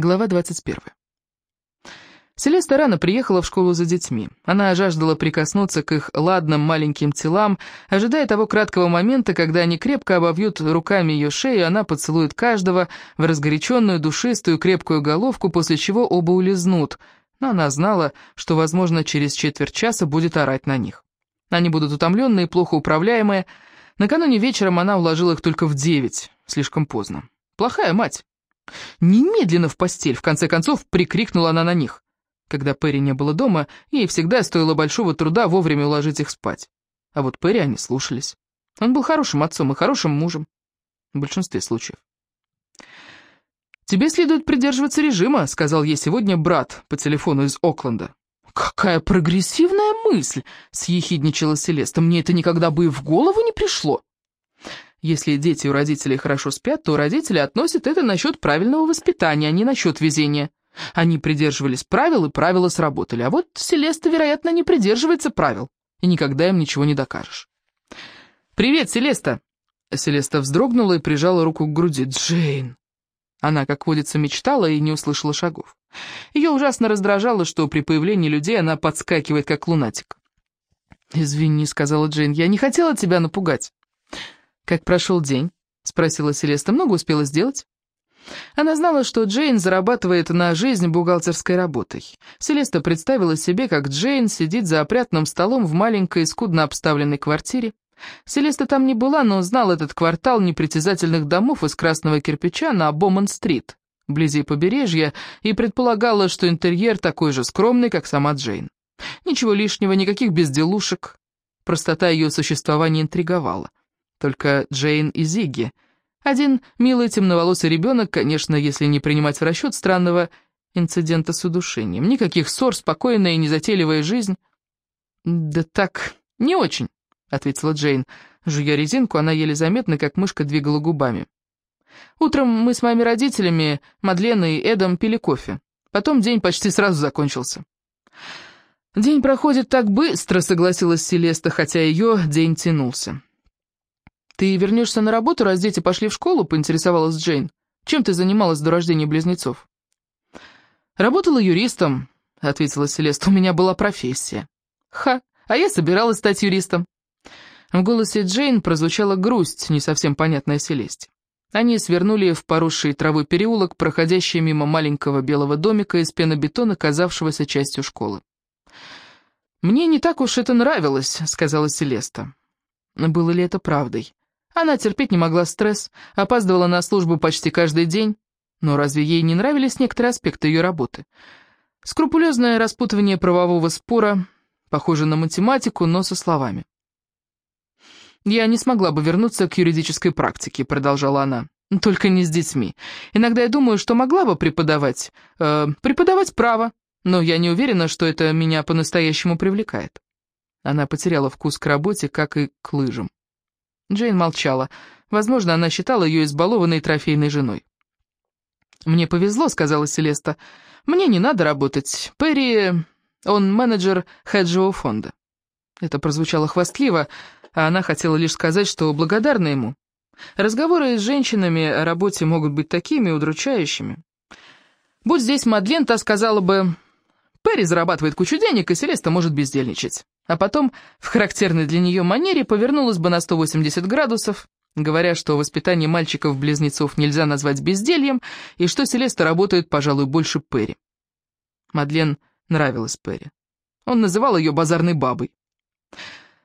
Глава 21. Селеста рано приехала в школу за детьми. Она жаждала прикоснуться к их ладным маленьким телам, ожидая того краткого момента, когда они крепко обовьют руками ее шею, она поцелует каждого в разгоряченную, душистую, крепкую головку, после чего оба улизнут. Но она знала, что, возможно, через четверть часа будет орать на них. Они будут утомленные, плохо управляемые. Накануне вечером она уложила их только в девять, слишком поздно. Плохая мать. «Немедленно в постель!» — в конце концов прикрикнула она на них. Когда Перри не было дома, ей всегда стоило большого труда вовремя уложить их спать. А вот Перри они слушались. Он был хорошим отцом и хорошим мужем. В большинстве случаев. «Тебе следует придерживаться режима», — сказал ей сегодня брат по телефону из Окленда. «Какая прогрессивная мысль!» — съехидничала Селеста. «Мне это никогда бы и в голову не пришло!» Если дети у родителей хорошо спят, то родители относят это насчет правильного воспитания, а не насчет везения. Они придерживались правил, и правила сработали. А вот Селеста, вероятно, не придерживается правил, и никогда им ничего не докажешь. «Привет, Селеста!» Селеста вздрогнула и прижала руку к груди. «Джейн!» Она, как водится, мечтала и не услышала шагов. Ее ужасно раздражало, что при появлении людей она подскакивает, как лунатик. «Извини», — сказала Джейн, — «я не хотела тебя напугать». «Как прошел день?» — спросила Селеста. «Много успела сделать?» Она знала, что Джейн зарабатывает на жизнь бухгалтерской работой. Селеста представила себе, как Джейн сидит за опрятным столом в маленькой, скудно обставленной квартире. Селеста там не была, но знал этот квартал непритязательных домов из красного кирпича на Боман-стрит, вблизи побережья, и предполагала, что интерьер такой же скромный, как сама Джейн. Ничего лишнего, никаких безделушек. Простота ее существования интриговала только Джейн и Зигги. Один милый темноволосый ребенок, конечно, если не принимать в расчет странного инцидента с удушением. Никаких ссор, спокойная и незатейливая жизнь. «Да так, не очень», — ответила Джейн. Жуя резинку, она еле заметно, как мышка двигала губами. «Утром мы с моими родителями, Мадленой и Эдом, пили кофе. Потом день почти сразу закончился». «День проходит так быстро», — согласилась Селеста, хотя ее день тянулся. «Ты вернешься на работу, раз дети пошли в школу?» — поинтересовалась Джейн. «Чем ты занималась до рождения близнецов?» «Работала юристом», — ответила Селеста. «У меня была профессия». «Ха, а я собиралась стать юристом». В голосе Джейн прозвучала грусть, не совсем понятная Селесте. Они свернули в поросший травой переулок, проходящий мимо маленького белого домика из пенобетона, казавшегося частью школы. «Мне не так уж это нравилось», — сказала Селеста. Было ли это правдой? Она терпеть не могла стресс, опаздывала на службу почти каждый день. Но разве ей не нравились некоторые аспекты ее работы? Скрупулезное распутывание правового спора, похоже на математику, но со словами. «Я не смогла бы вернуться к юридической практике», — продолжала она. «Только не с детьми. Иногда я думаю, что могла бы преподавать... Э, преподавать право, но я не уверена, что это меня по-настоящему привлекает». Она потеряла вкус к работе, как и к лыжам. Джейн молчала. Возможно, она считала ее избалованной трофейной женой. «Мне повезло», — сказала Селеста. «Мне не надо работать. Перри... он менеджер хеджевого фонда». Это прозвучало хвастливо, а она хотела лишь сказать, что благодарна ему. Разговоры с женщинами о работе могут быть такими удручающими. Будь здесь Мадлен, та сказала бы, «Перри зарабатывает кучу денег, и Селеста может бездельничать» а потом в характерной для нее манере повернулась бы на 180 градусов, говоря, что воспитание мальчиков-близнецов нельзя назвать бездельем, и что Селеста работает, пожалуй, больше Перри. Мадлен нравилась Перри. Он называл ее базарной бабой.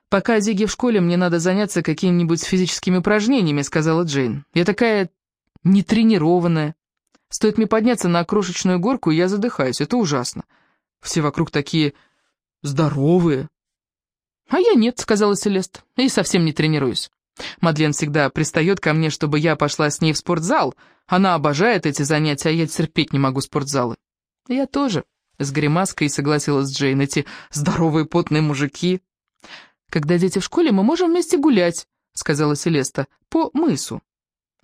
«Пока Зиги в школе, мне надо заняться какими-нибудь физическими упражнениями», — сказала Джейн. «Я такая нетренированная. Стоит мне подняться на крошечную горку, и я задыхаюсь. Это ужасно. Все вокруг такие здоровые, «А я нет», — сказала Селест, — «и совсем не тренируюсь. Мадлен всегда пристает ко мне, чтобы я пошла с ней в спортзал. Она обожает эти занятия, а я терпеть не могу спортзалы». «Я тоже», — с гримаской согласилась Джейн, — «эти здоровые потные мужики». «Когда дети в школе, мы можем вместе гулять», — сказала Селеста, — «по мысу».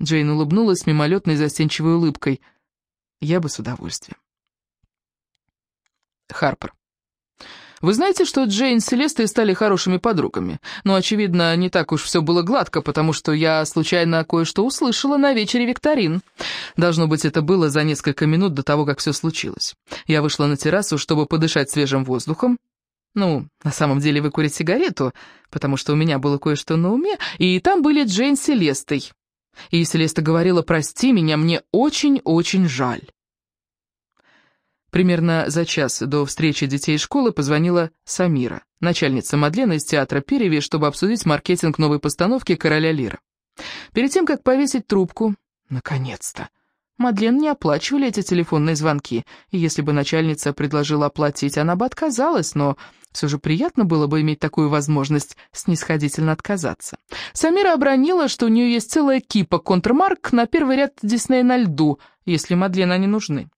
Джейн улыбнулась мимолетной застенчивой улыбкой. «Я бы с удовольствием». Харпер. Вы знаете, что Джейн с Селестой стали хорошими подругами? Но, очевидно, не так уж все было гладко, потому что я случайно кое-что услышала на вечере викторин. Должно быть, это было за несколько минут до того, как все случилось. Я вышла на террасу, чтобы подышать свежим воздухом. Ну, на самом деле выкурить сигарету, потому что у меня было кое-что на уме, и там были Джейн с Селестой. И Селеста говорила, прости меня, мне очень-очень жаль. Примерно за час до встречи детей школы позвонила Самира, начальница Мадлена из театра Переви, чтобы обсудить маркетинг новой постановки «Короля Лира». Перед тем, как повесить трубку, наконец-то, Мадлен не оплачивали эти телефонные звонки, и если бы начальница предложила оплатить, она бы отказалась, но все же приятно было бы иметь такую возможность снисходительно отказаться. Самира обронила, что у нее есть целая кипа контрмарк на первый ряд Диснея на льду, если Мадлен они нужны.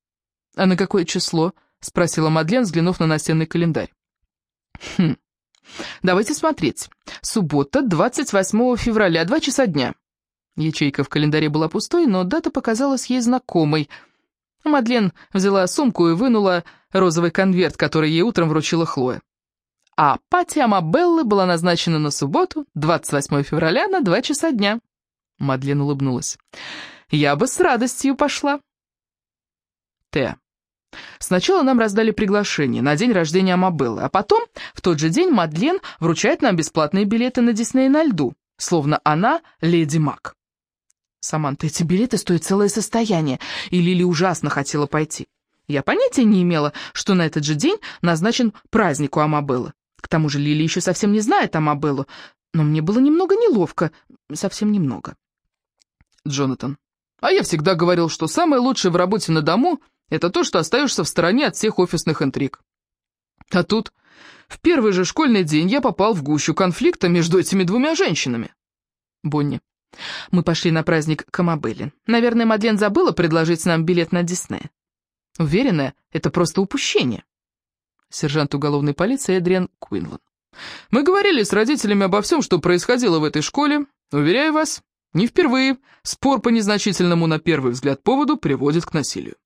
«А на какое число?» — спросила Мадлен, взглянув на настенный календарь. «Хм, давайте смотреть. Суббота, 28 февраля, два часа дня». Ячейка в календаре была пустой, но дата показалась ей знакомой. Мадлен взяла сумку и вынула розовый конверт, который ей утром вручила Хлоя. А пати Амабеллы была назначена на субботу, 28 февраля, на два часа дня. Мадлен улыбнулась. «Я бы с радостью пошла». Т. Сначала нам раздали приглашение на день рождения Амабеллы, а потом, в тот же день, Мадлен вручает нам бесплатные билеты на Дисней на льду, словно она леди Мак. Саманта, эти билеты стоят целое состояние, и Лили ужасно хотела пойти. Я понятия не имела, что на этот же день назначен праздник у Амабеллы. К тому же Лили еще совсем не знает Амабеллу, но мне было немного неловко, совсем немного. Джонатан, а я всегда говорил, что самое лучшее в работе на дому — это то, что остаешься в стороне от всех офисных интриг. А тут, в первый же школьный день я попал в гущу конфликта между этими двумя женщинами. Бонни. Мы пошли на праздник Камабелли. Наверное, Мадлен забыла предложить нам билет на Диснея. Уверена, это просто упущение. Сержант уголовной полиции Эдриан Куинлан. Мы говорили с родителями обо всем, что происходило в этой школе. Уверяю вас, не впервые спор по незначительному на первый взгляд поводу приводит к насилию.